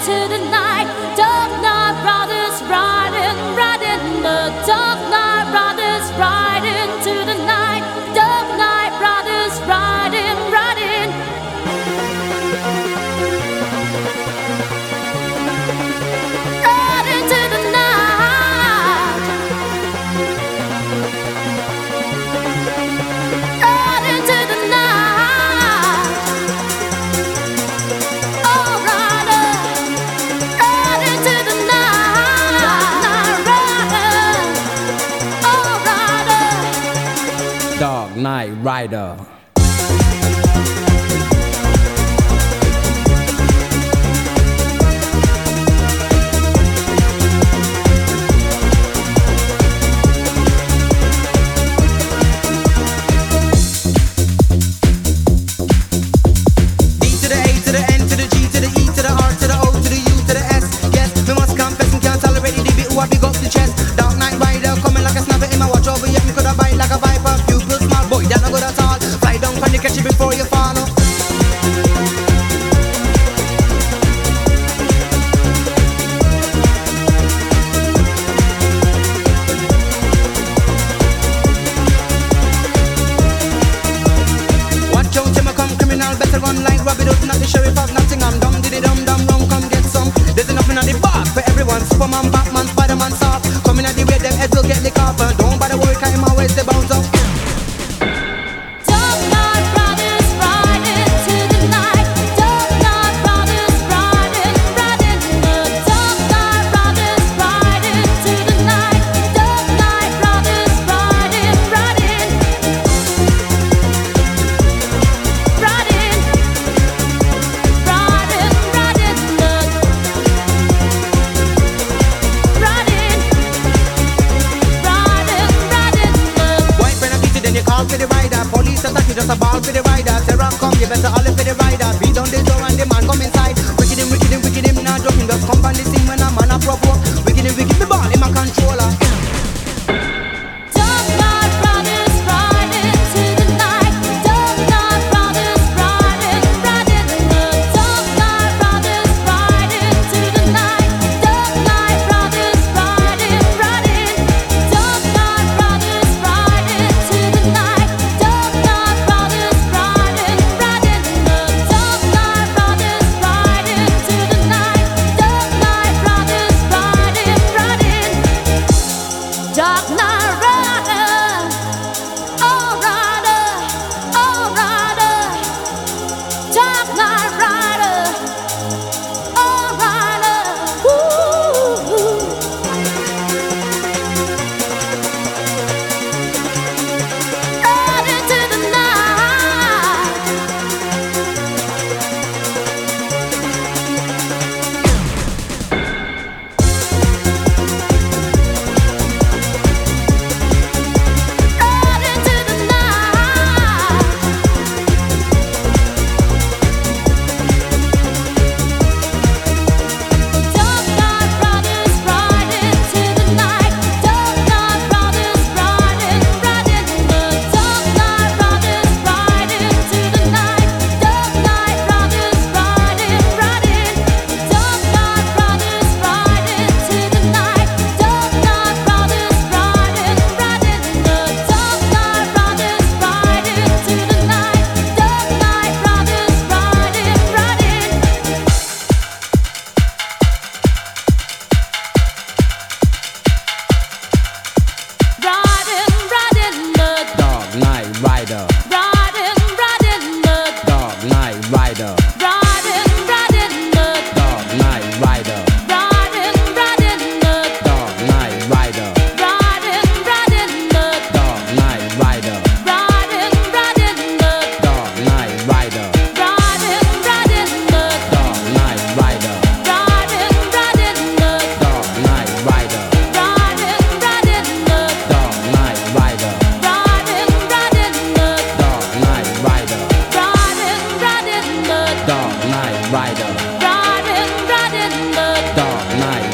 to the night rider. a ball for the riders. You run come, you better holler for the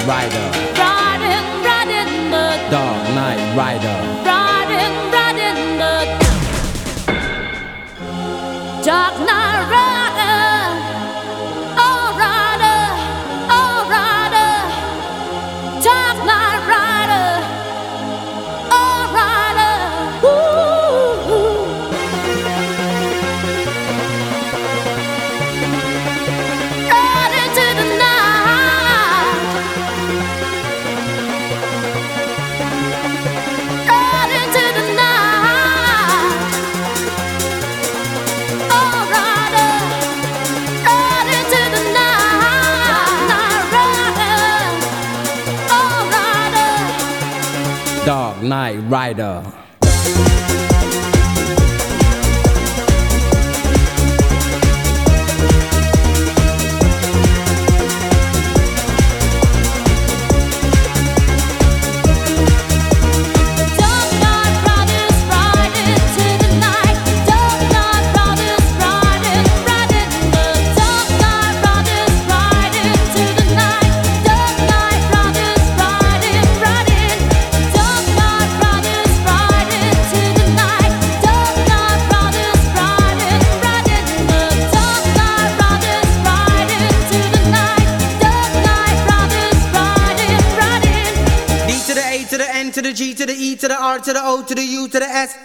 Rider. Dog Night Rider. R to the O to the U to the S.